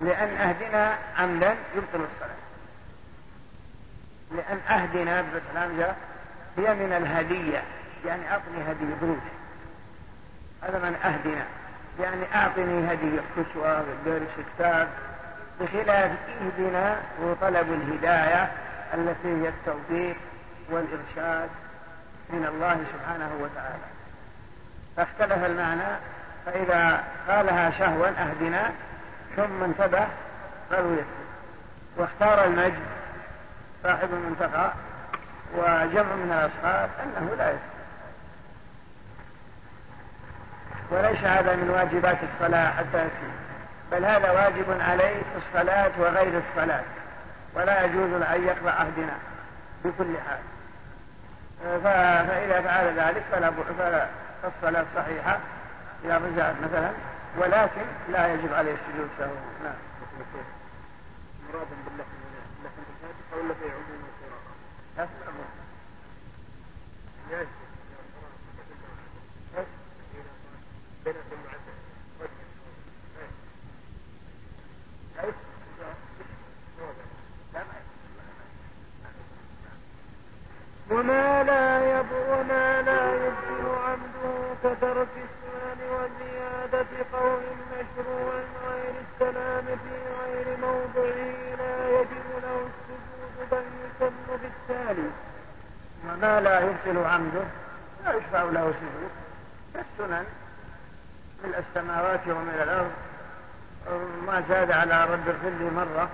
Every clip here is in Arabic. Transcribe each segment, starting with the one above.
لأن أهدنا عمدا يبطل الصلاة. لأن أهدنا بالسلام هي من الهدية يعني أعطني هدية بروج هذا من أهدنا يعني أعطني هدية كسوة درس كتاب بخلاف إهدنا وطلب الهداية التي هي التوفيق والإرشاد من الله سبحانه وتعالى. فاختلف المعنى فإذا قالها شهوا أهدنا ثم انتبه قالوا يكفي واختار المجد صاحب المنتقى وجمع من الأصحاب أنه لا يكفي وليس هذا من واجبات الصلاة حتى يكفي. بل هذا واجب عليه في الصلاة وغير الصلاة. ولا يجوز أن يقضى عهدنا بكل حال. فإذا فعل ذلك فلا فالصلاة صحيحة. إذا رجعت مثلا ولكن لا يجب عليه السجود سهوا نعم مراد بالله لكن الفاتحه ولا في عموم القراءه؟ لا الامر العموم يجب بين كل حمده لا يشفع له سجود كالسنن من السماوات ومن الأرض. ما زاد على رب الظل مرة.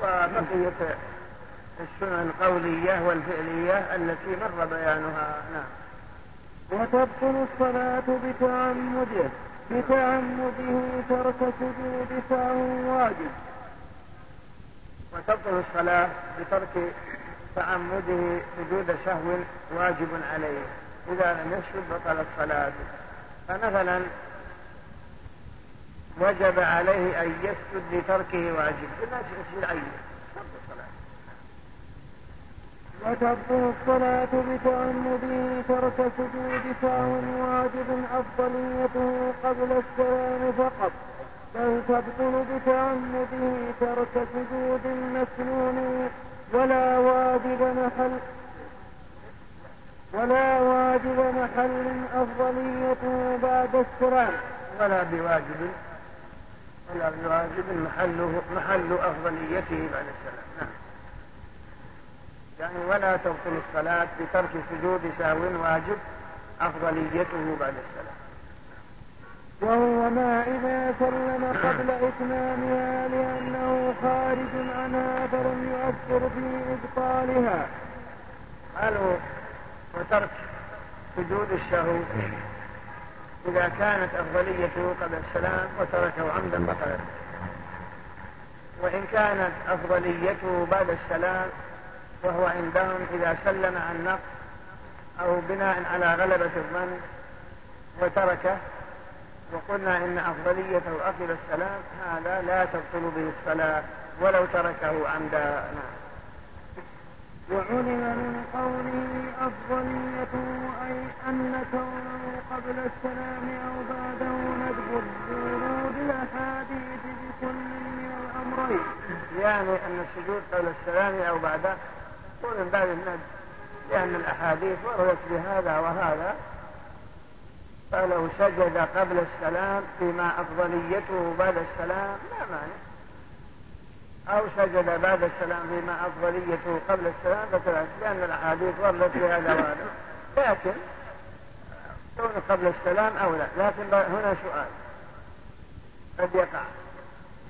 وبقية السنن القولية والفعلية التي مر بيانها. نعم. وتبطل الصلاة بتعمده. بتعمده ترك سجود فهو واجب. وتبطل الصلاة بترك تعمده وجود سهو واجب عليه. إذا لم يسجد بطلت صلاته فمثلا وجب عليه أن يسجد لتركه واجب. الناس يسجد أي وتبطل الصلاة. بتعمده ترك سجود سهو واجب أفضليته قبل السلام فقط. بل تبطل بتعمده ترك سجود مسنون ولا واجب محل ولا واجب محل أفضلية بعد السرعة. ولا بواجب ولا بواجب محله محل أفضليته بعد السلام. نعم. يعني ولا تبطل الصلاة بترك سجود سهو واجب أفضليته بعد السلام. وهو ما إذا سلم قبل إتمامها لأنه خارج عنها فلم يؤثر في إبطالها. قالوا وترك سجود الشهو إذا كانت أفضليته قبل السلام وتركه عمدا بطلت وإن كانت أفضليته بعد السلام وهو عندهم إذا سلم عن نقص أو بناء على غلبة الظن وتركه وقلنا إن أفضلية أكل السلام هذا لا تبطل به الصلاة ولو تركه عمدا. نعم. وعلم من قوله أفضلية أي أن كونه قبل السلام أو بعده ندب ورود الأحاديث بكل من الأمرين. يعني أن السجود قبل السلام أو بعده ومن من باب الندب لأن الأحاديث وردت بهذا وهذا فلو سجد قبل السلام بما أفضليته بعد السلام ما معنى أو سجد بعد السلام بما أفضليته قبل السلام فترك لأن الأحاديث وردت في هذا وهذا لكن كون قبل السلام أو لا لكن هنا سؤال. قد يقع.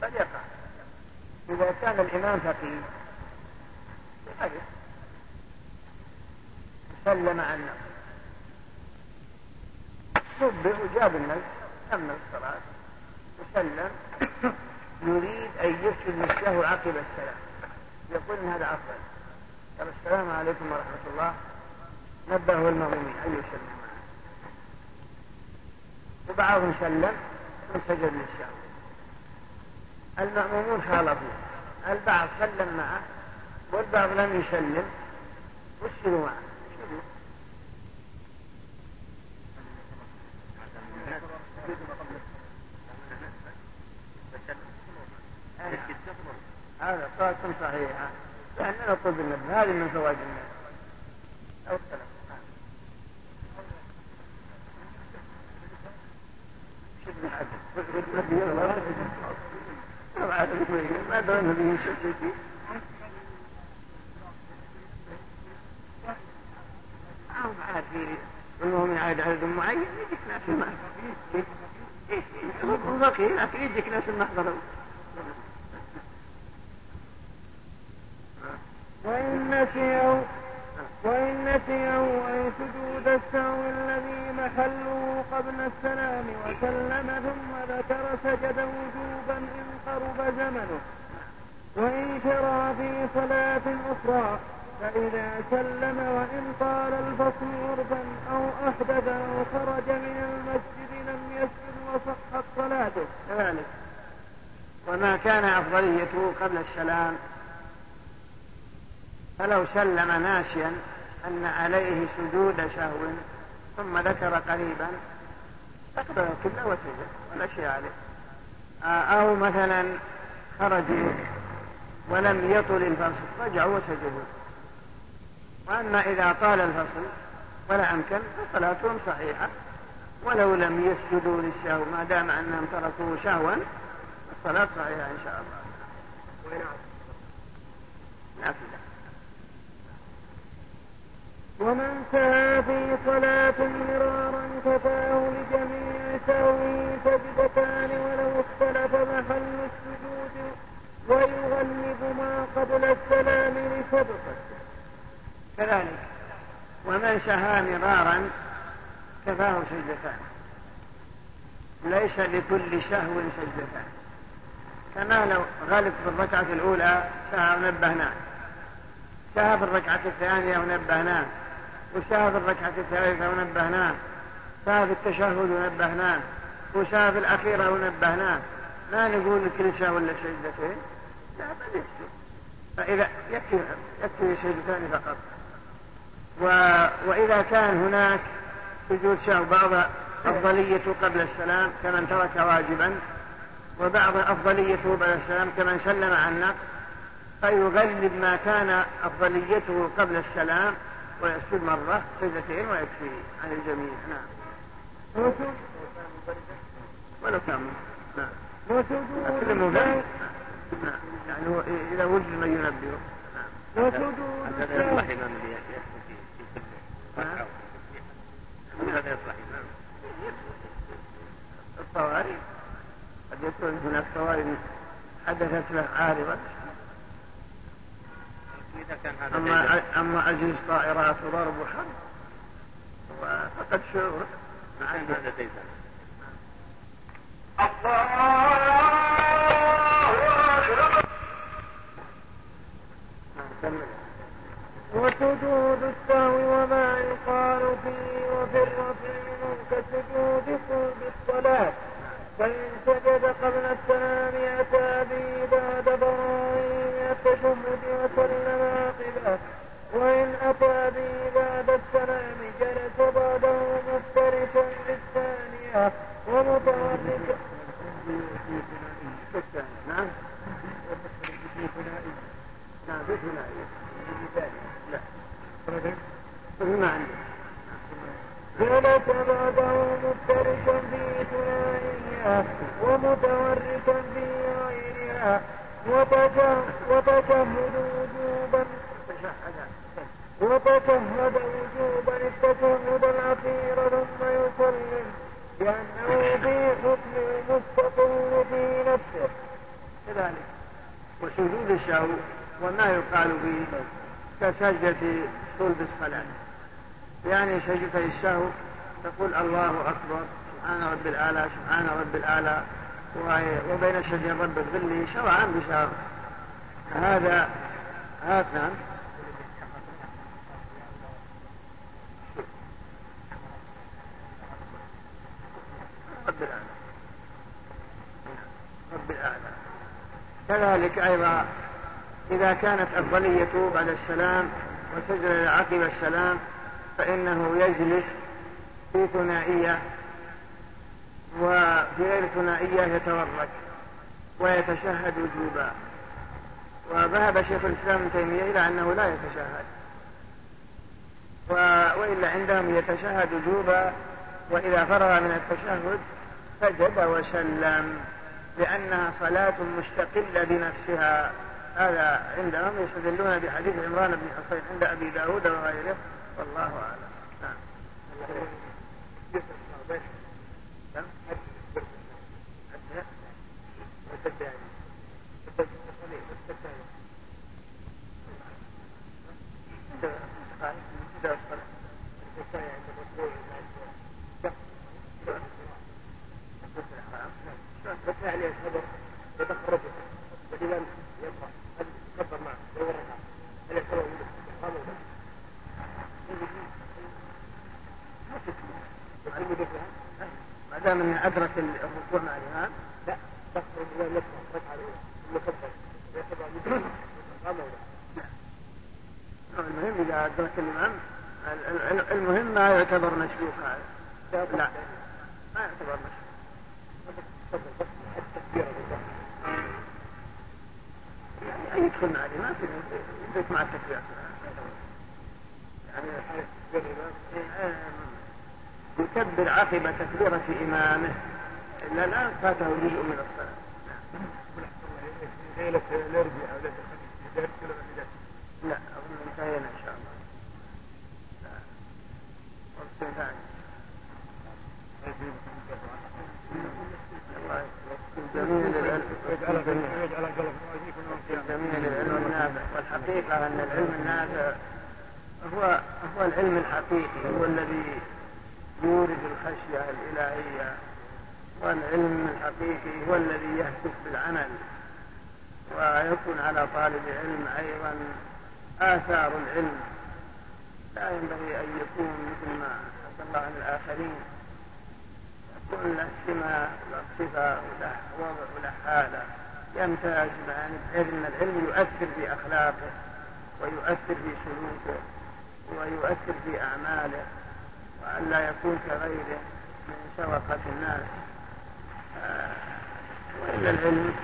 قد يقع. إذا كان الإمام فقيه فقيه سلم عن نفسه. وجاب النبي تم الصلاة وسلم يريد أن يسلم نفسه عقب السلام يقول إن هذا أفضل. قال السلام عليكم ورحمة الله. نبهه المأمومين أن يسلم وبعضهم سلم وسجد للشهو المأمومون خالفوه البعض سلم معه والبعض لم يسلم. وسلوا معه. هذا صلاة صحيحة. لأن نقول بالنبي هذه من فوائد النبي أو السلام ما دام النبي شيء أو عارف من عدد معين يجيك ناس المحضر لكن يجيك ناس المحضر وإن نسيوا وإن نسيوا أي سجود السهو الذي محله قبل السلام وسلم ثم ذكر سجد وجوبا إن قرب زمنه. وإن شرع في صلاة أخرى فإذا سلم وإن قال الفصل عربا أو أحدث أو خرج من المسجد لم يسجد وصحت صلاته. كذلك. وما كان أفضليته قبل السلام فلو سلم ناسيا أن عليه سجود سهو ثم ذكر قريبا تقبل القبلة وسجد ولا شيء عليه. أو مثلا خرجوا ولم يطل الفرس رجعوا وسجدوا. وأما إذا طال الفصل ولا أمكن فصلاتهم صحيحة. ولو لم يسجدوا للشهو ما دام أنهم تركوه شهوا الصلاة صحيحة إن شاء الله. نافلة ومن سعى في صلاة مرارا كفاه لجميع سوي سجدتان ولو اختلف محل السجود ويغلب ما قبل السلام لسبقه كذلك. ومن سهى مرارا كفاه سجدتان ليس لكل سهو سجدتان كما لو غلط في الركعة الأولى سهى ونبهناه سهى في الركعة الثانية ونبهناه وسهى في الركعة الثالثة ونبهناه سهى في التشهد ونبهناه وسهى في الأخيرة ونبهناه ما نقول كل سهو ولا سجدتين لا بل يكفي فإذا يكفي يكفي سجدتان فقط. و... وإذا كان هناك وجود شهو بعض أفضليته قبل السلام كمن ترك واجبا وبعض أفضليته بعد السلام كمن سلم عن نقص فيغلب ما كان أفضليته قبل السلام ويسجد مرة سجدتين ويكفي عن الجميع. نعم. ولو كان نعم. كان المبين نعم. يعني إذا وجد نعم. من ينبهه نعم. كان الشهوة الطوارئ قد يكون هناك طوارئ حدثت له عارضة أما, أما عزيز طائرات وضرب وحرب فقد شعور مع هذا الله أكبر وسجود السهو وما يقال فيه وفي الرفع كسجود قلب الصلاة فإن سجد قبل السلام أتى به بعد براءة التشهد وسلم عقبه وإن أتى به بعد السلام جلس بعده مفترشا للثانية ومتورطا نعم نعم بثنائي نعم بثنائي متفرقا في ثنائها ومتورطا في غيرها وتشهد وجوبا وتشهد وجوبا التشهد الاخير ثم يسلم لأنه في حكم المستقر في نفسه كذلك وسجود الشهو وما يقال به كسجدة صلب الصلاة. يعني سجدة للسهو تقول الله أكبر سبحان رب الأعلى سبحان رب الأعلى. وبين سجد رب الظل شرعا بشرع هذا هات نعم رب الأعلى. رب الأعلى. كذلك أيضا إذا كانت أفضلية بعد السلام وسجل عقب السلام فإنه يجلس في ثنائية وفي غير ثنائية يتورك ويتشهد وجوبا. وذهب شيخ الإسلام ابن تيمية إلى أنه لا يتشهد. و... وإلا عندهم يتشهد وجوبا وإذا فرغ من التشهد سجد وسلم لأنها صلاة مستقلة بنفسها. هذا عندهم يستدلون بحديث عمران بن حصين عند أبي داود وغيره. والله أعلم. نعم. نعم. كان من أدرك الركوع مع الإمام؟ لا. بس إلى يسمع بس عليه. المكبر المهم إذا أدرك الإمام المهم ما يعتبر مشروك لا ما يعتبر مشروك يعني يدخل مع الإمام في البيت مع التكبير. يعني, يعني-, يعني- يكبر عقب تكبيرة إمامه. إلا الآن فاته جزء من الصلاة. ليلة الأربعاء ليلة الخميس لا أظن انتهينا إن شاء الله. وقت ثاني النافع والحقيقة أن العلم النافع هو هو العلم الحقيقي هو الذي يورد الخشية الإلهية والعلم الحقيقي هو الذي يهتف بالعمل ويكون على طالب العلم أيضا آثار العلم. لا ينبغي أن يكون مثل ما حكى الله عن الآخرين. يكون له سمة صفة وله وضع وله حالة. يمتاز معاني العلم العلم يؤثر في أخلاقه ويؤثر في سلوكه ويؤثر في أعماله. ألا يكون كغيره من شرقة الناس. آه، وإلا العلم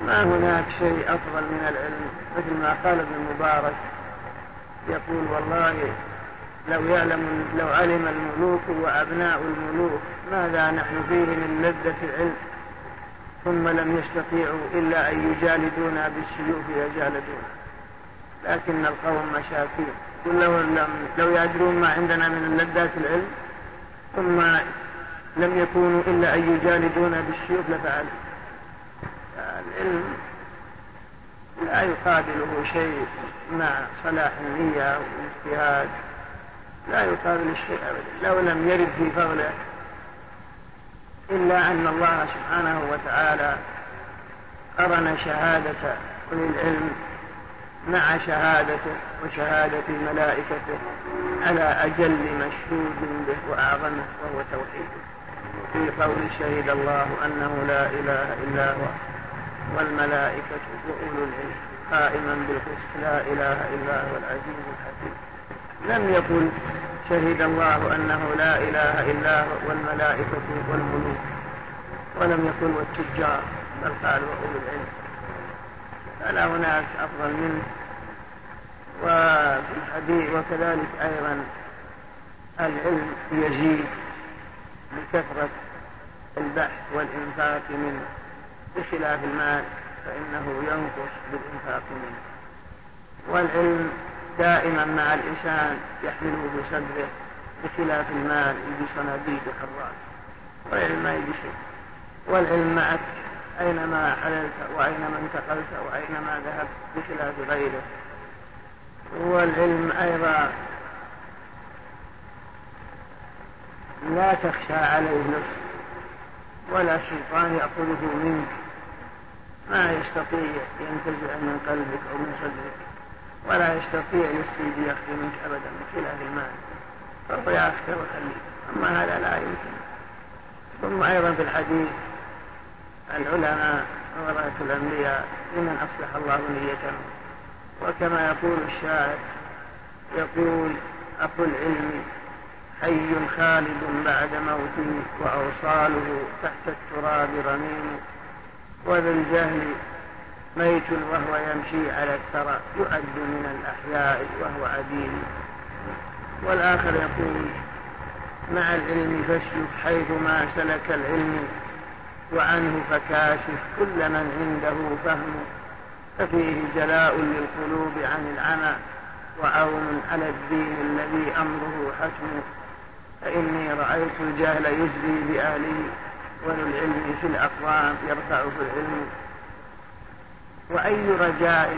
ما هناك شيء أفضل من العلم مثل ما قال ابن المبارك يقول والله لو يعلم لو علم الملوك وأبناء الملوك ماذا نحن فيه من لذة العلم ثم لم يستطيعوا إلا أن يجالدونا بالسيوف يجالدونا. لكن القوم مشاكين لو له لو يدرون ما عندنا من لذات العلم ثم لم يكونوا إلا أن يجالدونا بالشيوخ لفعل العلم لا يقابله شيء مع صلاح النية والاجتهاد لا يقابل الشيء أبدا. لو لم يرد في فضله إلا أن الله سبحانه وتعالى قرن شهادة أولي العلم مع شهادته وشهادة ملائكته على أجل مشهود به وأعظمه وهو توحيده في قول شهد الله أنه لا إله إلا هو والملائكة وأولو العلم قائما بالقسط لا إله إلا هو العزيز الحكيم. لم يقل شهد الله أنه لا إله إلا هو والملائكة والملوك ولم يقل والتجار بل قال وأولو العلم. فلا هناك أفضل منه وفي الحديث وكذلك أيضا العلم يزيد بكثرة البحث والإنفاق منه. بخلاف المال فإنه ينقص بالإنفاق منه. والعلم دائما مع الإنسان يحمله بصدره بخلاف المال يجي صناديق حراس. والعلم ما يجي شيء والعلم معك. أينما حللت وأينما انتقلت وأينما ذهبت بخلاف غيره. والعلم أيضا لا تخشى عليه نفس ولا شيطان يأخذه منك. ما يستطيع ينتزع من قلبك أو من صدرك ولا يستطيع يفسد يأخذ منك أبدا من خلاف المال. فهو يأخذ وخليك. أما هذا لا يمكن. ثم أيضا في الحديث العلماء وورثة الأنبياء لمن أصلح الله نيتهم وكما يقول الشاعر يقول أخو العلم حي خالد بعد موته وأوصاله تحت التراب رميم. وذا الجهل ميت وهو يمشي على الثرى يؤد من الأحياء وهو عديم والآخر يقول مع العلم فاسلك حيث ما سلك العلم عنه فكاشف كل من عنده فهم ففيه جلاء للقلوب عن العمى وعون على الدين الذي أمره حتمه فإني رأيت الجهل يجري بأهله وللعلم في الأقوام يرفعه العلم. وأي رجاء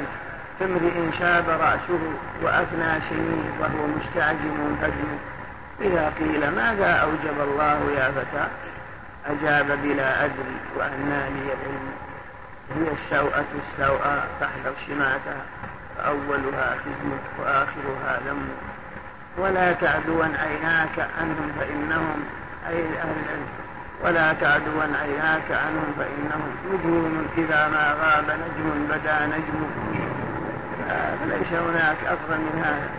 كامرئ شاب رأسه وأثنى سنين وهو مستعجم هدمه إذا قيل ماذا أوجب الله يا فتى؟ أجاب بلا أدري وأنا لي العلم. هي السوءة السوءة تحذر شماتها. فأولها خزمك وآخرها ذمك. ولا تعدوا عيناك عنهم فإنهم أي أهل العلم. ولا تعدوا عيناك عنهم فإنهم نجوم إذا ما غاب نجم بدا نجم. فليس هناك أفضل من هذا.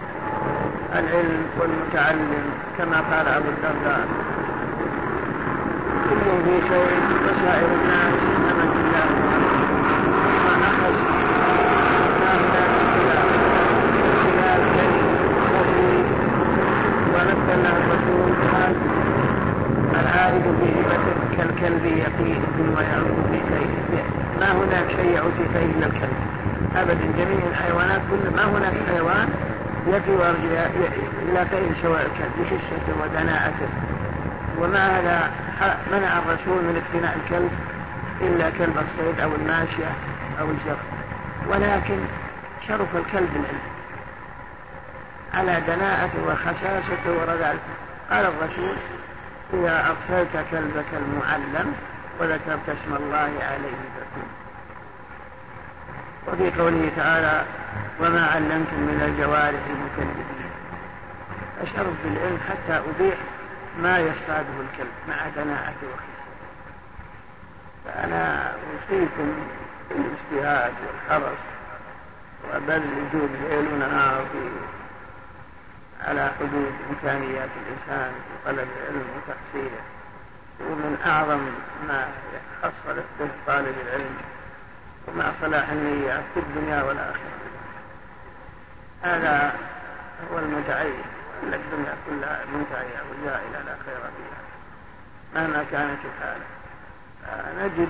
العلم والمتعلم كما قال أبو الدرداء. كل ذي خير وسائر الناس إنما الله ما أخذ نافذة كلاب كلاب كيف خفيف ونفى له الرسول قال العائد بهبته كالكلب يقيه ويعود بكيه ما هناك شيء يعود يعطيك إلا الكلب أبدا جميع الحيوانات كل ما هناك حيوان يقي إلى كيه سواء الكلب بخشته ودناءته. وما هذا منع الرسول من اقتناء الكلب إلا كلب الصيد أو الماشية أو الجر. ولكن شرف الكلب العلم. على دناءته وخساسته وردعته قال الرسول إذا أقصيت كلبك المعلم وذكرت اسم الله عليه فكن. وفي قوله تعالى وما علمتم من الجوارح المكذبين. أشرف بالعلم حتى أبيح ما يصطاده الكلب مع دناعة وخيسة فأنا أوصيكم بالاجتهاد والحرص وبل وجود ليل ونهار على حدود إمكانيات الإنسان في طلب العلم وتحصيله. ومن أعظم ما يحصل به طالب العلم ومع صلاح النيات في الدنيا والآخرة. هذا هو المتعين إن الدنيا كلها منتهية وجائلة لا خير فيها. مهما كانت الحالة. آه، نجد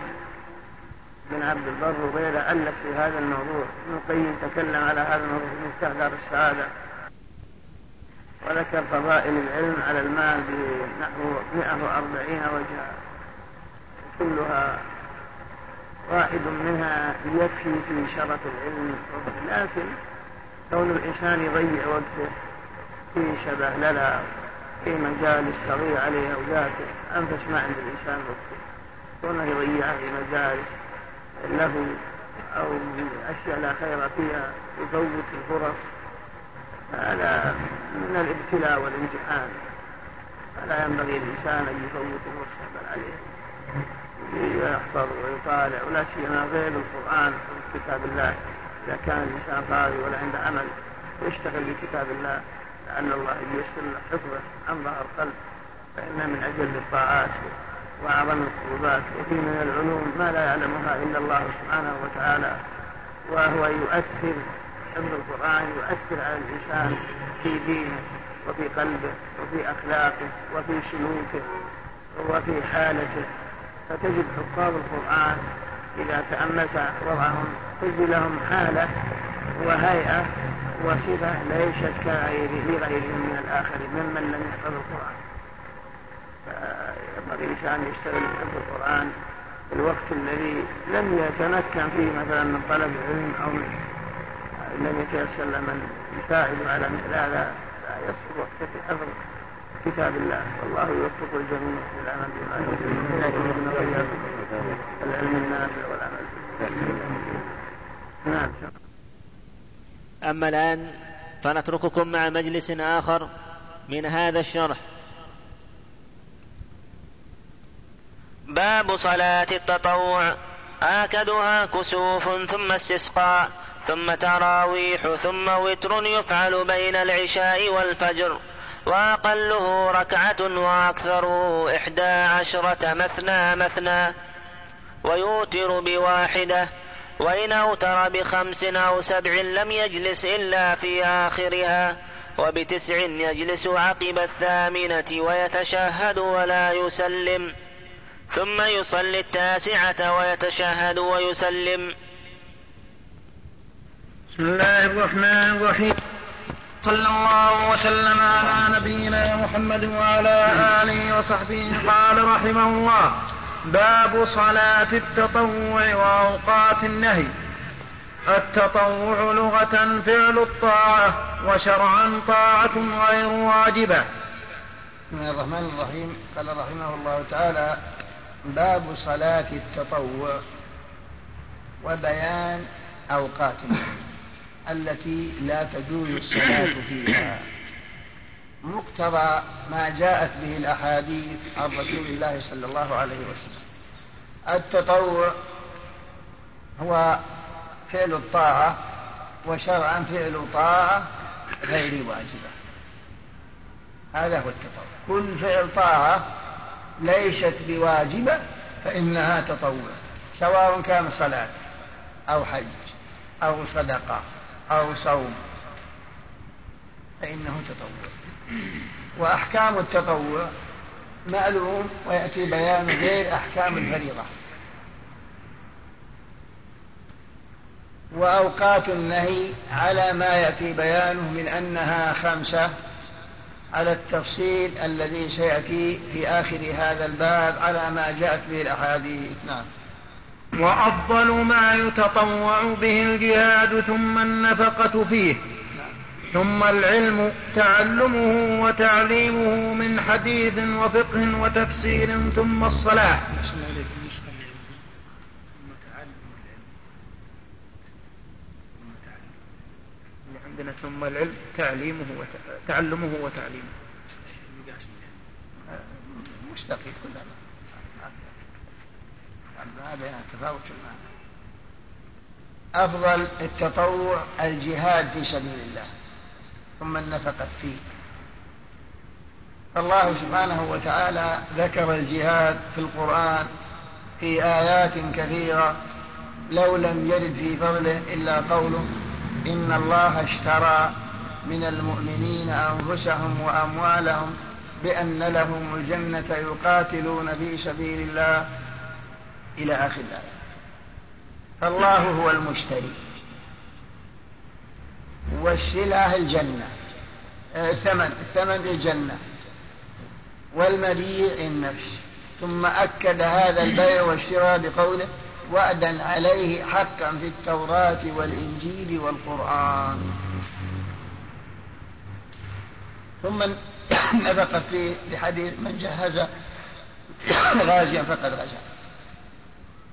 بن عبد البر وغيره ألف في هذا الموضوع. ابن القيم تكلم على هذا الموضوع في مستحضر السعادة. وذكر فضائل العلم على المال بنحو 140 وجهة كلها واحد منها يكفي في شرف العلم. لكن كون الإنسان يضيع وقته في شبه لنا في مجال يستغير عليه أولاده أنفس ما عند الإنسان وقته. وما يضيعه في مجالس له أو أشياء لا خير فيها يفوت الفرص. هذا من الابتلاء والامتحان. فلا ينبغي الإنسان أن يفوت الفرصة بل عليه. يحفظ ويطالع ولا سيما غير القرآن وكتاب الله. إذا كان الإنسان قاري ولا عنده عمل يشتغل بكتاب الله. لعل الله ييسر له حفظة عن ظهر قلب فإن من أجل الطاعات وأعظم القربات وفي من العلوم ما لا يعلمها إلا الله سبحانه وتعالى وهو يؤثر حفظ القرآن يؤثر على الإنسان في دينه وفي قلبه وفي أخلاقه وفي سلوكه وفي حالته. فتجد حفاظ القرآن إذا تأمس وضعهم تجد لهم حالة وهيئة وصفة لا يشد لغيرهم من الآخرين ممن لم يحفظ القرآن. فينبغي الإنسان يشتغل بحفظ القرآن في الوقت الذي لم يتمكن فيه مثلا من طلب العلم أو من لم يتيسر من يساعد على مثل هذا لا يصل وقت في حفظ كتاب الله. والله يوفق الجميع. للعمل من بما يريد العلم النافع والعمل نعم أما الآن فنترككم مع مجلس آخر من هذا الشرح. باب صلاة التطوع. آكدها كسوف ثم استسقاء ثم تراويح ثم وتر يفعل بين العشاء والفجر. وأقله ركعة وأكثره إحدى عشرة مثنى مثنى. ويوتر بواحدة وإن أوتر بخمس أو سبع لم يجلس إلا في آخرها وبتسع يجلس عقب الثامنة ويتشهد ولا يسلم ثم يصلي التاسعة ويتشهد ويسلم. بسم الله الرحمن الرحيم. صلى الله وسلم على نبينا محمد وعلى آله وصحبه. قال رحمه الله باب صلاة التطوع وأوقات النهي. التطوع لغة فعل الطاعة وشرعا طاعة غير واجبة. بسم الله الرحمن الرحيم. قال رحمه الله تعالى باب صلاة التطوع وبيان أوقات التي لا تجوز الصلاة فيها. مقتضى ما جاءت به الأحاديث عن رسول الله صلى الله عليه وسلم. التطوع هو فعل الطاعة وشرعا فعل طاعة غير واجبة. هذا هو التطوع. كل فعل طاعة ليست بواجبة فإنها تطوع سواء كان صلاة أو حج أو صدقة أو صوم فإنه تطوع. وأحكام التطوع معلوم ويأتي بيان غير أحكام الفريضة. وأوقات النهي على ما يأتي بيانه من أنها خمسة على التفصيل الذي سيأتي في آخر هذا الباب على ما جاءت به الأحاديث. نعم. وأفضل ما يتطوع به الجهاد ثم النفقة فيه. ثم العلم تعلمه وتعليمه من حديث وفقه وتفسير ثم الصلاة. عندنا ثم العلم تعليمه تعلمه وتعليمه. مش دقيق كلها هذا يعني تفاوت المعنى. أفضل التطوع الجهاد في سبيل الله. ثم النفقة فيه. فالله سبحانه وتعالى ذكر الجهاد في القرآن في آيات كثيرة لو لم يرد في فضله إلا قوله إن الله اشترى من المؤمنين أنفسهم وأموالهم بأن لهم الجنة يقاتلون في سبيل الله إلى آخر الآية. فالله هو المشتري. والسلع الجنة. آه، ثمن ثمن الجنة. والمريع النفس. ثم أكد هذا البيع والشراء بقوله وعدا عليه حقا في التوراة والإنجيل والقرآن. ثم نفق في بحديث من جهز غازيا فقد غزا.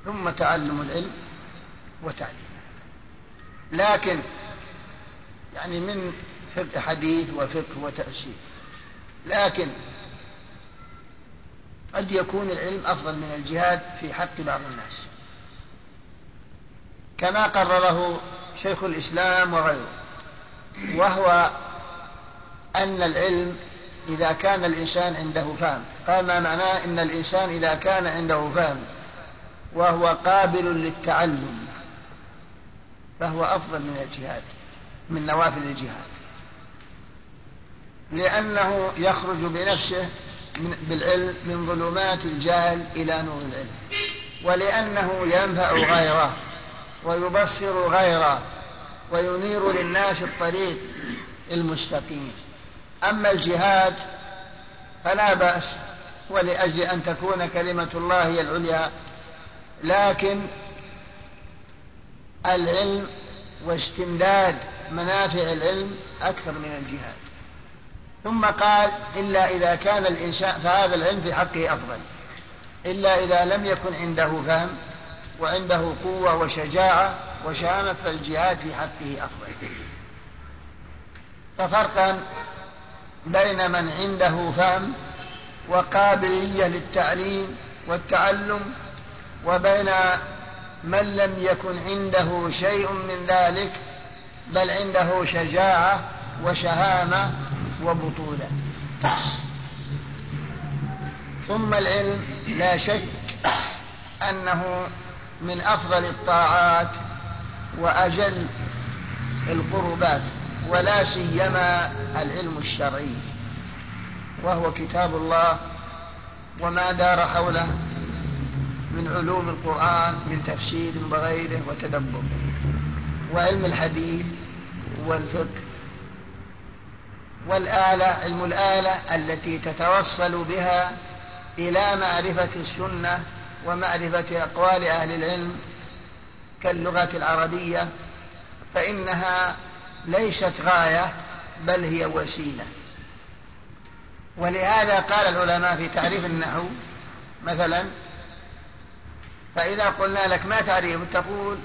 ثم تعلم العلم وتعليمه لكن يعني من حديث وفقه وتأشير. لكن قد يكون العلم أفضل من الجهاد في حق بعض الناس. كما قرره شيخ الإسلام وغيره وهو أن العلم إذا كان الإنسان عنده فهم. قال ما معناه أن الإنسان إذا كان عنده فهم وهو قابل للتعلم فهو أفضل من الجهاد. من نوافل الجهاد. لأنه يخرج بنفسه من بالعلم من ظلمات الجهل إلى نور العلم. ولأنه ينفع غيره ويبصر غيره وينير للناس الطريق المستقيم. أما الجهاد فلا بأس ولأجل أن تكون كلمة الله هي العليا لكن العلم واستمداد منافع العلم أكثر من الجهاد. ثم قال إلا إذا كان الإنسان فهذا العلم في حقه أفضل. إلا إذا لم يكن عنده فهم وعنده قوة وشجاعة وشهامة فالجهاد في حقه أفضل. ففرقا بين من عنده فهم وقابلية للتعليم والتعلم وبين من لم يكن عنده شيء من ذلك بل عنده شجاعة وشهامة وبطولة. ثم العلم لا شك أنه من أفضل الطاعات وأجل القربات ولا سيما العلم الشرعي وهو كتاب الله وما دار حوله من علوم القرآن من تفسير وغيره وتدبر. وعلم الحديث والفقه والآلة علم الآلة التي تتوصل بها إلى معرفة السنة ومعرفة أقوال أهل العلم كاللغة العربية فإنها ليست غاية بل هي وسيلة. ولهذا قال العلماء في تعريف النحو مثلا فإذا قلنا لك ما تعريف؟ تقول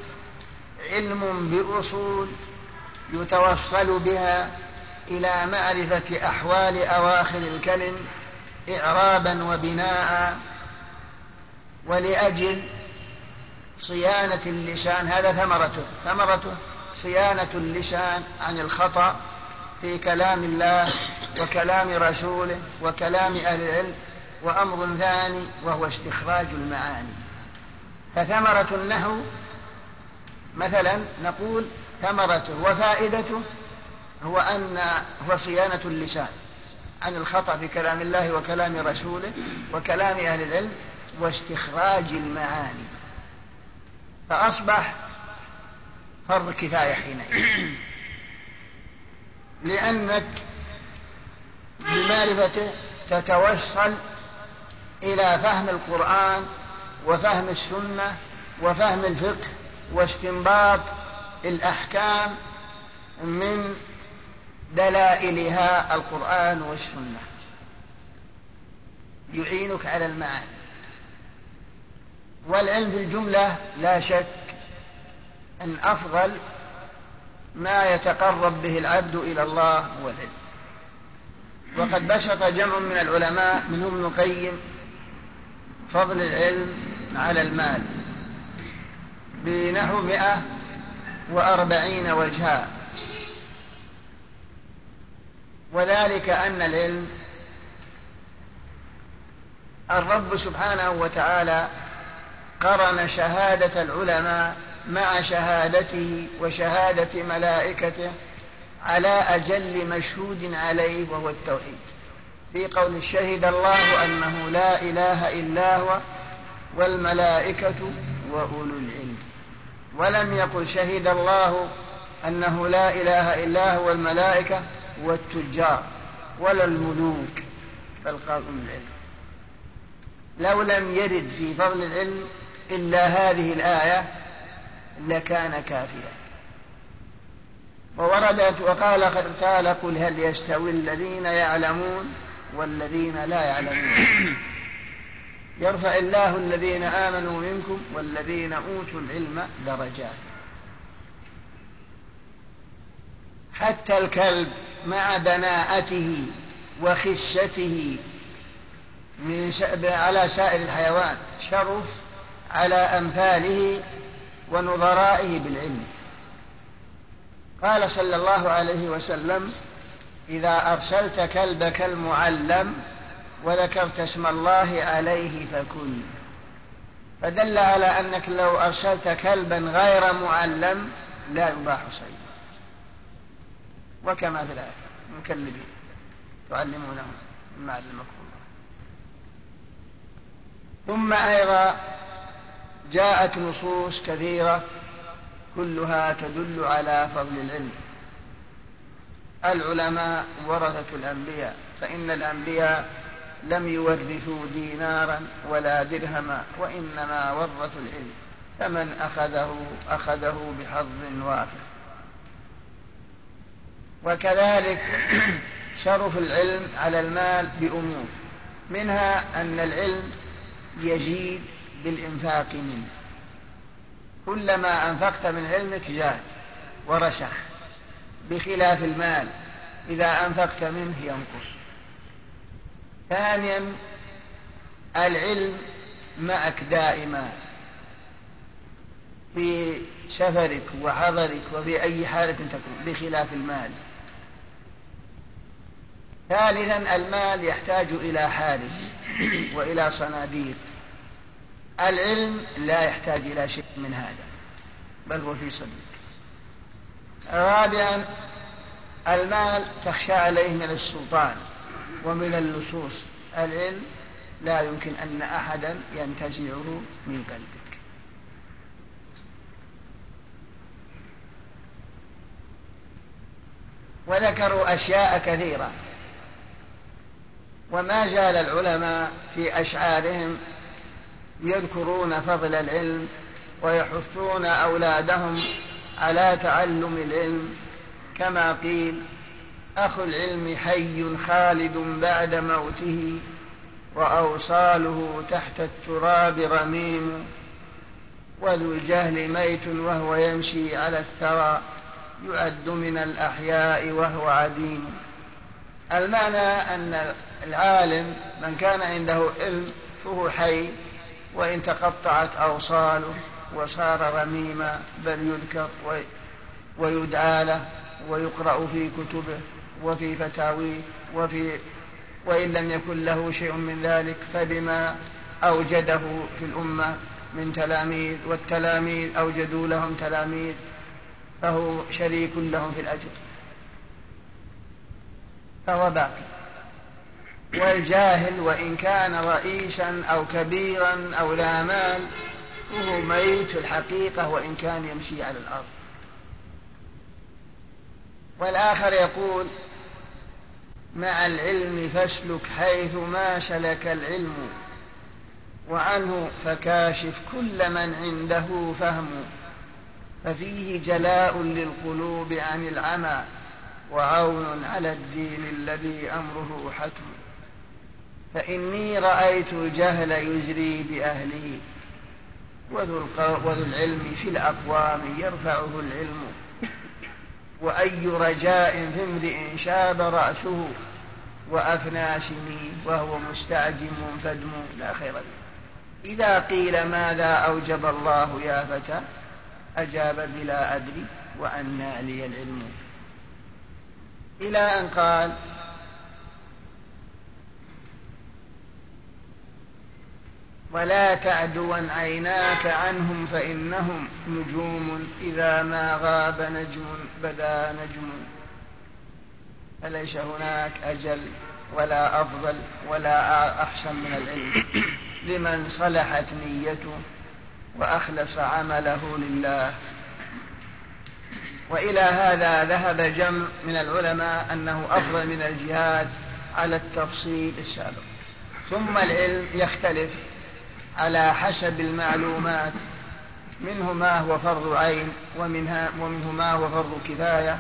علم بأصول يتوصل بها إلى معرفة أحوال أواخر الكلم إعرابا وبناء ولأجل صيانة اللسان. هذا ثمرته. ثمرته صيانة اللسان عن الخطأ في كلام الله وكلام رسوله وكلام أهل العلم وأمر ثاني وهو استخراج المعاني. فثمرة النحو مثلا نقول ثمرته وفائدته هو أن هو صيانة اللسان عن الخطأ في كلام الله وكلام رسوله وكلام أهل العلم واستخراج المعاني. فأصبح فرض كفاية حينئذ. لأنك بمعرفته تتوصل إلى فهم القرآن وفهم السنة وفهم الفقه واستنباط الأحكام من دلائلها القرآن والسنة. يعينك على المعاني. والعلم في الجملة لا شك أن أفضل ما يتقرب به العبد إلى الله هو العلم. وقد بسط جمع من العلماء منهم ابن القيم فضل العلم على المال. بنحو مئة وأربعين وجها. وذلك أن العلم الرب سبحانه وتعالى قرن شهادة العلماء مع شهادته وشهادة ملائكته على أجل مشهود عليه وهو التوحيد. في قول شهد الله أنه لا إله إلا هو والملائكة وأولو العلم. ولم يقل شهد الله أنه لا إله إلا هو الملائكة والتجار ولا الملوك بل قال أم العلم. لو لم يرد في فضل العلم إلا هذه الآية لكان كافيا ووردت وقال تعالى قل هل يستوي الذين يعلمون والذين لا يعلمون؟ يرفع الله الذين آمنوا منكم والذين أوتوا العلم درجات. حتى الكلب مع دناءته وخشته من على سائر الحيوان شرف على أمثاله ونظرائه بالعلم. قال صلى الله عليه وسلم إذا أرسلت كلبك المعلم وذكرت اسم الله عليه فكن. فدل على أنك لو أرسلت كلبا غير معلم لا يباح صيد وكما في الآية مكلبين تعلمونهم مما علمكم الله. ثم أيضا جاءت نصوص كثيرة كلها تدل على فضل العلم. العلماء ورثة الأنبياء فإن الأنبياء لم يورثوا دينارا ولا درهما وإنما ورثوا العلم. فمن أخذه أخذه بحظ وافر. وكذلك شرف العلم على المال بأمور. منها أن العلم يجيد بالإنفاق منه. كلما أنفقت من علمك جاد ورشح بخلاف المال إذا أنفقت منه ينقص. ثانيا العلم معك دائما في سفرك وحضرك وفي أي حالة تكون بخلاف المال. ثالثا المال يحتاج إلى حارس وإلى صناديق. العلم لا يحتاج إلى شيء من هذا بل هو في صديق رابعا المال تخشى عليه من السلطان. ومن اللصوص العلم لا يمكن أن أحدا ينتزعه من قلبك. وذكروا أشياء كثيرة. وما زال العلماء في أشعارهم يذكرون فضل العلم ويحثون أولادهم على تعلم العلم كما قيل أخو العلم حي خالد بعد موته وأوصاله تحت التراب رميم وذو الجهل ميت وهو يمشي على الثرى يعد من الأحياء وهو عديم. المعنى أن العالم من كان عنده علم فهو حي وإن تقطعت أوصاله وصار رميما بل يذكر ويدعى له ويقرأ في كتبه. وفي فتاويه وفي وإن لم يكن له شيء من ذلك فبما أوجده في الأمة من تلاميذ والتلاميذ أوجدوا لهم تلاميذ فهو شريك لهم في الأجر. فهو باقي. والجاهل وإن كان رئيسا أو كبيرا أو لا مال هو ميت الحقيقة وإن كان يمشي على الأرض. والآخر يقول مع العلم فاسلك حيث ما سلك العلم وعنه فكاشف كل من عنده فهم ففيه جلاء للقلوب عن العمى وعون على الدين الذي أمره حتم فإني رأيت الجهل يجري بأهله وذو العلم في الأقوام يرفعه العلم. وأي رجاء في امرئ شاب رأسه وأفنى سنين وهو مستعجم فدم لا خير له. إذا قيل ماذا أوجب الله يا فتى؟ أجاب بلا أدري وأنى لي العلم. إلى أن قال ولا تعدوا عيناك عنهم فإنهم نجوم إذا ما غاب نجم بدا نجم. فليس هناك أجل ولا أفضل ولا أحسن من العلم؟ لمن صلحت نيته وأخلص عمله لله. وإلى هذا ذهب جمع من العلماء أنه أفضل من الجهاد على التفصيل السابق. ثم العلم يختلف. على حسب المعلومات منه ما هو فرض عين ومنها ومنه ما هو فرض كفاية.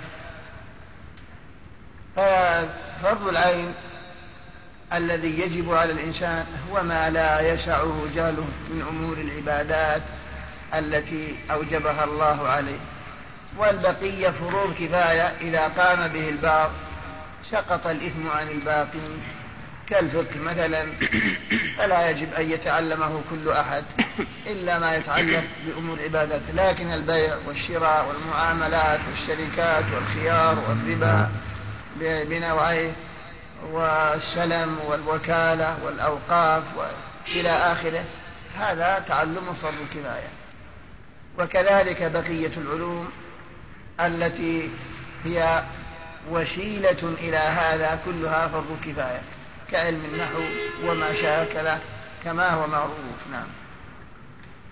فرض العين الذي يجب على الإنسان هو ما لا يسعه جهله من أمور العبادات التي أوجبها الله عليه. والبقية فروض كفاية إذا قام به البعض سقط الإثم عن الباقين. كالفقه مثلا فلا يجب أن يتعلمه كل أحد إلا ما يتعلق بأمور عبادته لكن البيع والشراء والمعاملات والشركات والخيار والربا بنوعيه والسلم والوكالة والأوقاف إلى آخره هذا تعلم فرض كفاية. وكذلك بقية العلوم التي هي وسيلة إلى هذا كلها فرض كفاية. كعلم النحو وما شاكله كما هو معروف. نعم.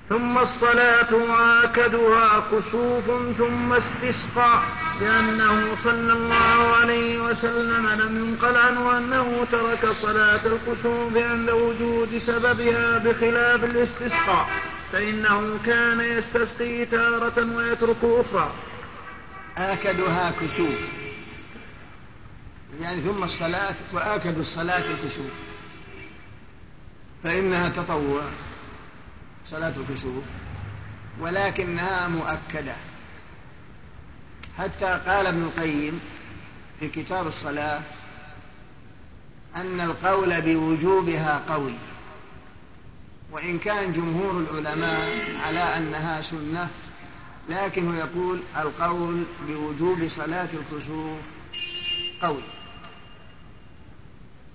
ثم الصلاة عاكدها كسوف ثم استسقى لأنه صلى الله عليه وسلم لم ينقل عنه أنه ترك صلاة الكسوف عند وجود سببها بخلاف الاستسقاء فإنه كان يستسقي تارة ويترك أخرى. آكدها كسوف. يعني ثم الصلاة وآكد الصلاة الكسوف فإنها تطوع صلاة الكسوف ولكنها مؤكدة. حتى قال ابن القيم في كتاب الصلاة أن القول بوجوبها قوي. وإن كان جمهور العلماء على أنها سنة لكنه يقول القول بوجوب صلاة الكسوف قوي.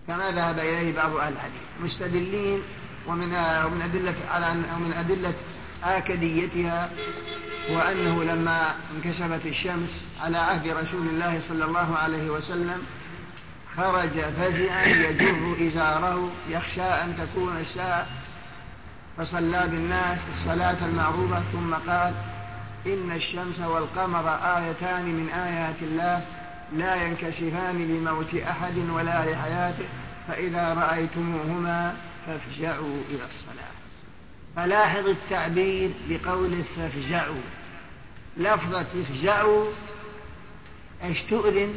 كما ذهب إليه بعض أهل الحديث مستدلين ومن ومن أدلة على أن ومن أدلة آكديتها وأنه لما انكشفت الشمس على عهد رسول الله صلى الله عليه وسلم خرج فزعا يجر إزاره يخشى أن تكون الساعة فصلى بالناس الصلاة المعروفة ثم قال إن الشمس والقمر آيتان من آيات الله لا ينكشفان لموت أحد ولا لحياته فإذا رأيتموهما فافجعوا إلى الصلاة. فلاحظ التعبير بقول فافجعوا. لفظة افجعوا أيش تؤذن؟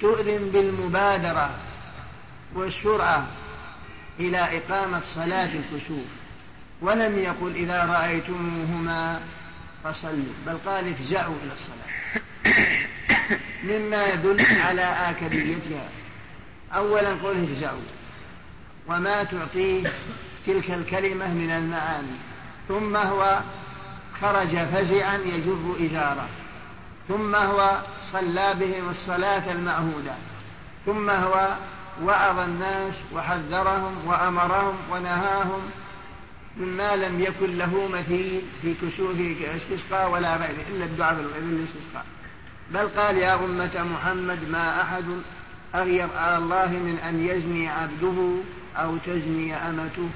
تؤذن بالمبادرة والسرعة إلى إقامة صلاة الكسوف. ولم يقل إذا رأيتموهما فصلوا بل قال افجعوا إلى الصلاة. مما يدل على آكليتها. أولا قوله اجزعوا وما تعطيه تلك الكلمة من المعاني. ثم هو خرج فزعا يجر إجاره ثم هو صلى بهم الصلاة المعهودة ثم هو وعظ الناس وحذرهم وأمرهم ونهاهم مما لم يكن له مثيل في كشوفه كاستسقاء ولا غيره إلا الدعاء بالاستسقاء بل قال يا أمة محمد ما أحد أغير على الله من أن يزني عبده أو تزني أمته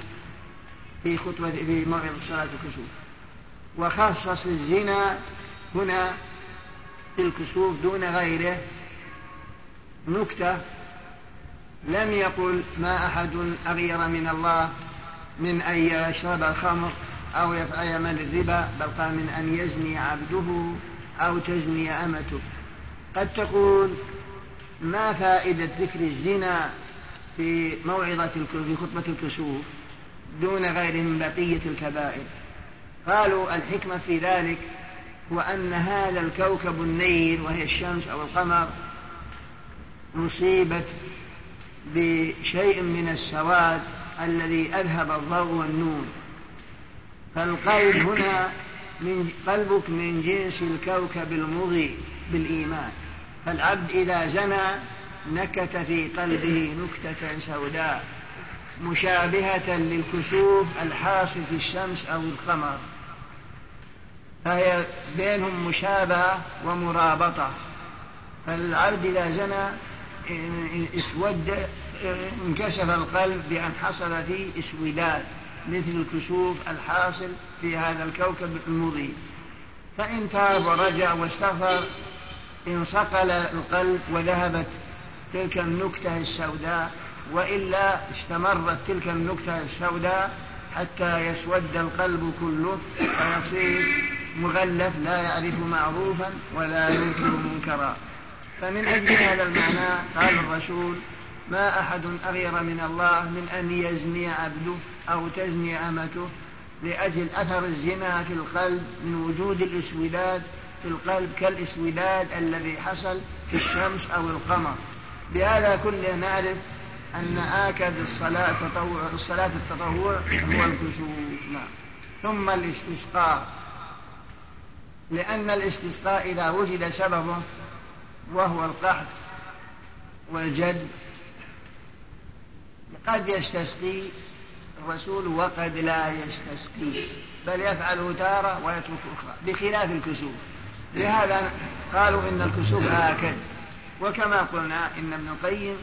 في خطبة في موعظة صلاة الكسوف وخصص الزنا هنا في الكسوف دون غيره نكتة لم يقل ما أحد أغير من الله من أن يشرب الخمر أو يفعل من الربا بل قال من أن يزني عبده أو تزني أمته. قد تقول ما فائدة ذكر الزنا في موعظة في خطبة الكسوف دون غيره من بقية الكبائر؟ قالوا الحكمة في ذلك هو أن هذا الكوكب النير وهي الشمس أو القمر أصيبت بشيء من السواد الذي أذهب الضوء والنور فالقلب هنا من قلبك من جنس الكوكب المضي بالإيمان فالعبد إذا زنى نكت في قلبه نكتة سوداء مشابهة للكسوف الحاصل في الشمس أو القمر فهي بينهم مشابهة ومرابطة فالعبد إذا زنى اسود انكشف القلب بأن حصل فيه إسوداد مثل الكسوف الحاصل في هذا الكوكب المضيء. فإن تاب ورجع واستغفر انصقل القلب وذهبت تلك النكتة السوداء وإلا استمرت تلك النكتة السوداء حتى يسود القلب كله فيصير مغلف لا يعرف معروفا ولا ينكر منكرا. فمن أجل هذا المعنى قال الرسول ما أحد أغير من الله من أن يزني عبده أو تزني أمته لأجل أثر الزنا في القلب من وجود الإسوداد في القلب كالإسوداد الذي حصل في الشمس أو القمر. بهذا كله نعرف أن آكد الصلاة تطوع الصلاة التطوع هو الكسوف نعم. ثم الاستسقاء. لأن الاستسقاء إذا وجد سببه وهو القحط والجد قد يستسقي الرسول وقد لا يستسقي. بل يفعل تارة ويترك أخرى بخلاف الكسوف. لهذا قالوا إن الكسوف آكد وكما قلنا إن ابن القيم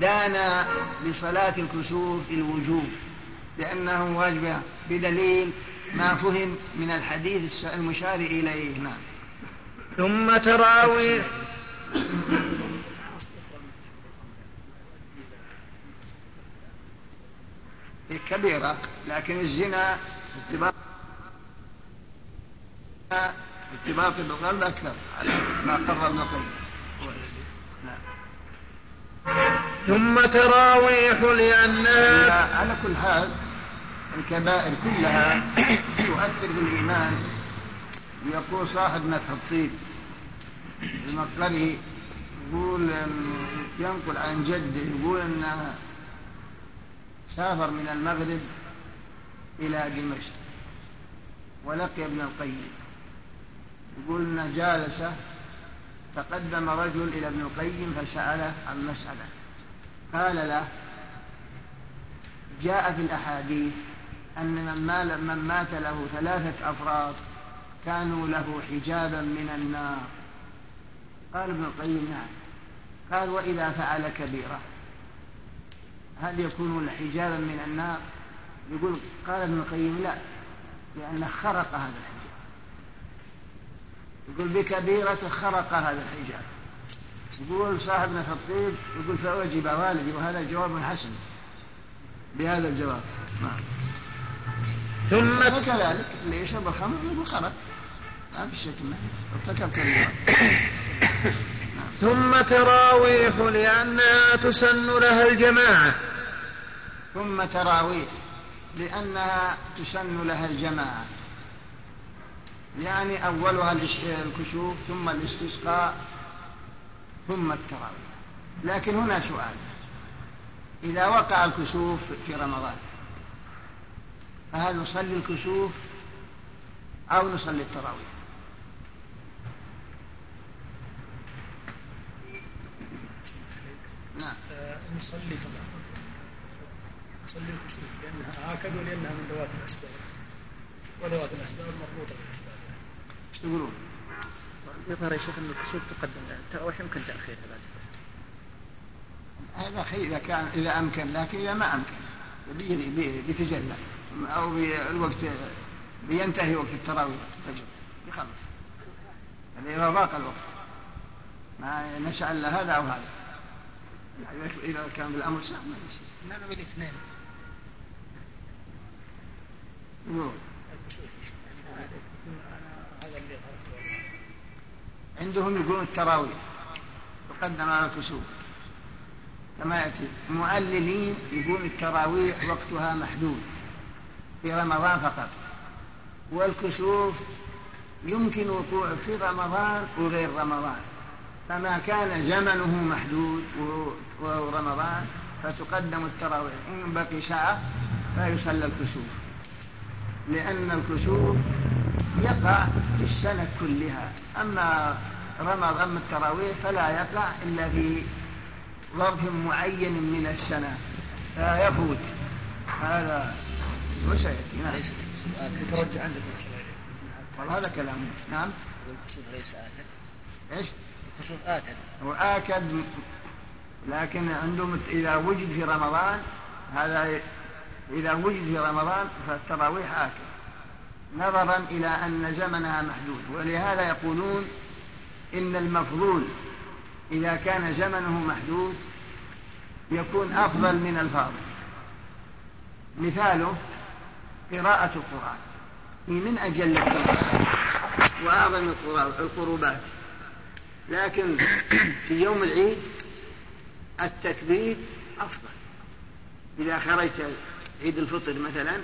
دان لصلاة الكسوف الوجوب لأنه واجب بدليل ما فهم من الحديث المشار إليه. نعم. ثم تراويح. كبيرة لكن الزنا اتباع اتباع في القلب أكثر على ما قرر ابن القيم ثم تراويح لأنها على كل حال الكبائر كلها تؤثر في الإيمان. ويقول صاحب مدح الطيب المقري يقول ينقل عن جده يقول أن سافر من المغرب إلى دمشق. ولقي ابن القيم. يقول إنه جالسة تقدم رجل إلى ابن القيم فسأله عن مسألة. قال له جاء في الأحاديث أن من, مال من مات له ثلاثة أفراد كانوا له حجابا من النار. قال ابن القيم نعم. قال وإذا فعل كبيرة. هل يكون حجابا من النار؟ يقول قال ابن القيم لا لأن خرق هذا الحجاب. يقول بكبيرة خرق هذا الحجاب. يقول صاحبنا في يقول فوجب والدي وهذا جواب حسن بهذا الجواب. نعم. ثم وكذلك اللي يشرب الخمر يقول خرق. ما في شك ارتكب ثم تراويح لأنها تسن لها الجماعة. ثم تراويح لأنها تسن لها الجماعة يعني أولها الكسوف ثم الاستسقاء ثم التراويح. لكن هنا سؤال. إذا وقع الكسوف في رمضان فهل نصلي الكسوف أو نصلي التراويح؟ نعم. آه، نصلي طبعا. نصلي المسلم لانها اكد ولانها من ذوات الأسباب وذوات الأسباب مربوطة بالأسباب. إيش تقولون؟ يظهر يا ان الكسوف تقدم يعني، التراويح يمكن تاخيرها بعد. هذا خير إذا كان إذا أمكن لكن إذا ما أمكن بيتجلى أو بالوقت بينتهي وقت التراويح طيب، يخلص. يعني إذا ضاق الوقت ما نشأ إلا هذا أو هذا. يعني إذا كان بالأمر سهل ما يصير. ما بالاثنين. نعم. عندهم يقولون التراويح. يقدم على الكسوف. كما يأتي. مؤللين يقول التراويح وقتها محدود. في رمضان فقط. والكسوف يمكن وقوع في رمضان وغير رمضان. فما كان زمنه محدود ورمضان فتقدم التراويح. إن بقي ساعة فيصلى الكسوف. لأن الكسوف يقع في السنة كلها. أما رمى غم التراويح فلا يقع إلا في ظرف معين من السنة فيفوت. هذا وسيأتي نعم. يترجع عندك والله هذا كلام نعم. الكسوف ليس آكد. إيش؟ الكسوف آكد. هو آكد لكن عندهم إذا وجد في رمضان هذا إذا وجد في رمضان فالتراويح آكل. نظرا إلى أن زمنها محدود ولهذا يقولون إن المفضول إذا كان زمنه محدود يكون أفضل من الفاضل. مثاله قراءة القرآن. هي من أجل القرآن وأعظم القربات. لكن في يوم العيد التكبير أفضل. إذا خرجت عيد الفطر مثلا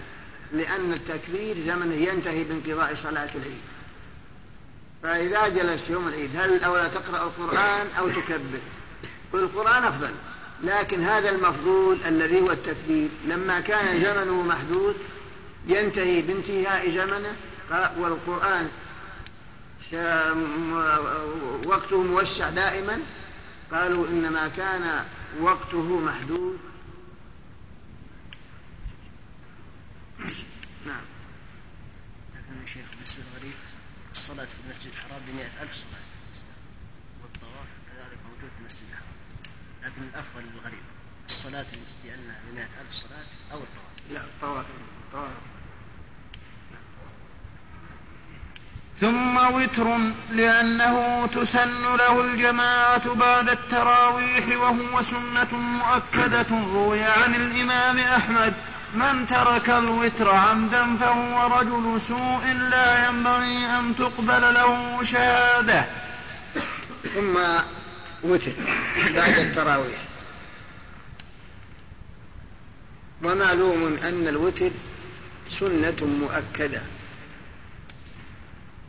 لأن التكبير زمنه ينتهي بانقضاء صلاة العيد. فإذا جلست يوم العيد هل الأولى تقرأ القرآن أو تكبر؟ القرآن أفضل. لكن هذا المفضول الذي هو التكبير. لما كان زمنه محدود ينتهي بانتهاء زمنه والقرآن وقته موسع دائما. قالوا إنما كان وقته محدود. شيخ بالنسبة للغريب الصلاة في المسجد الحرام ب ألف صلاة. والطواف كذلك موجود في المسجد الحرام. لكن الأفضل للغريب الصلاة التي أنها ب ألف صلاة أو الطواف. لا الطواف الطواف. ثم وتر لأنه تسن له الجماعة بعد التراويح وهو سنة مؤكدة روي عن الإمام أحمد. من ترك الوتر عمدا فهو رجل سوء لا ينبغي أن تقبل له شهادة. ثم وتر بعد التراويح. ومعلوم أن الوتر سنة مؤكدة.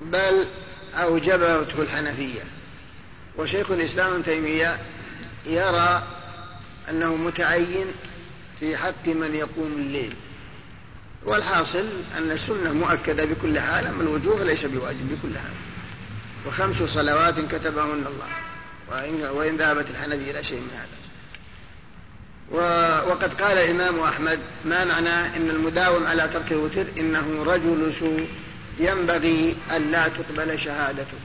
بل أوجبته الحنفية. وشيخ الإسلام تيمية يرى أنه متعين في حق من يقوم الليل. والحاصل أن السنة مؤكدة بكل حال أما الوجوه ليس بواجب بكل حال. وخمس صلوات كتبهن الله. وإن, وإن ذهبت الحنفية إلى شيء من هذا. وقد قال الإمام أحمد ما معناه أن المداوم على ترك الوتر؟ إنه رجل سوء. ينبغي أن لا تقبل شهادته.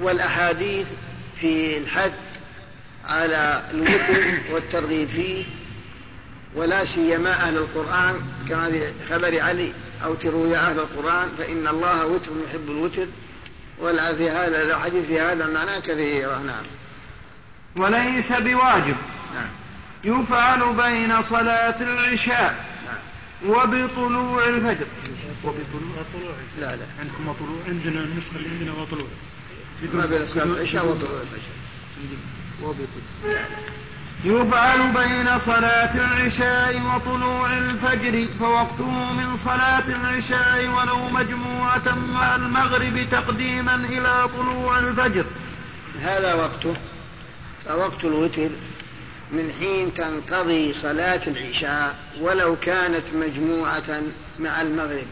والأحاديث في الحث على الوتر والترغيب فيه ولا سيما أهل القرآن كما في خبر علي أوتروا يا أهل القرآن فإن الله وتر يحب الوتر ولا في هذا الحديث في هذا المعنى كثيرا نعم. وليس بواجب. نعم. يفعل بين صلاة العشاء نعم. وبطلوع الفجر. وبطلوع طلوع لا لا. عندكم عندنا النسخة اللي عندنا وطلوع. ما بين صلاة العشاء وطلوع الفجر. نعم. وبطلوع. لا يفعل بين صلاة العشاء وطلوع الفجر فوقته من صلاة العشاء ولو مجموعة مع المغرب تقديما إلى طلوع الفجر. هذا وقته فوقت الوتر من حين تنقضي صلاة العشاء ولو كانت مجموعة مع المغرب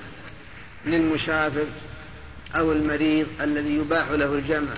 للمسافر أو المريض الذي يباح له الجمع.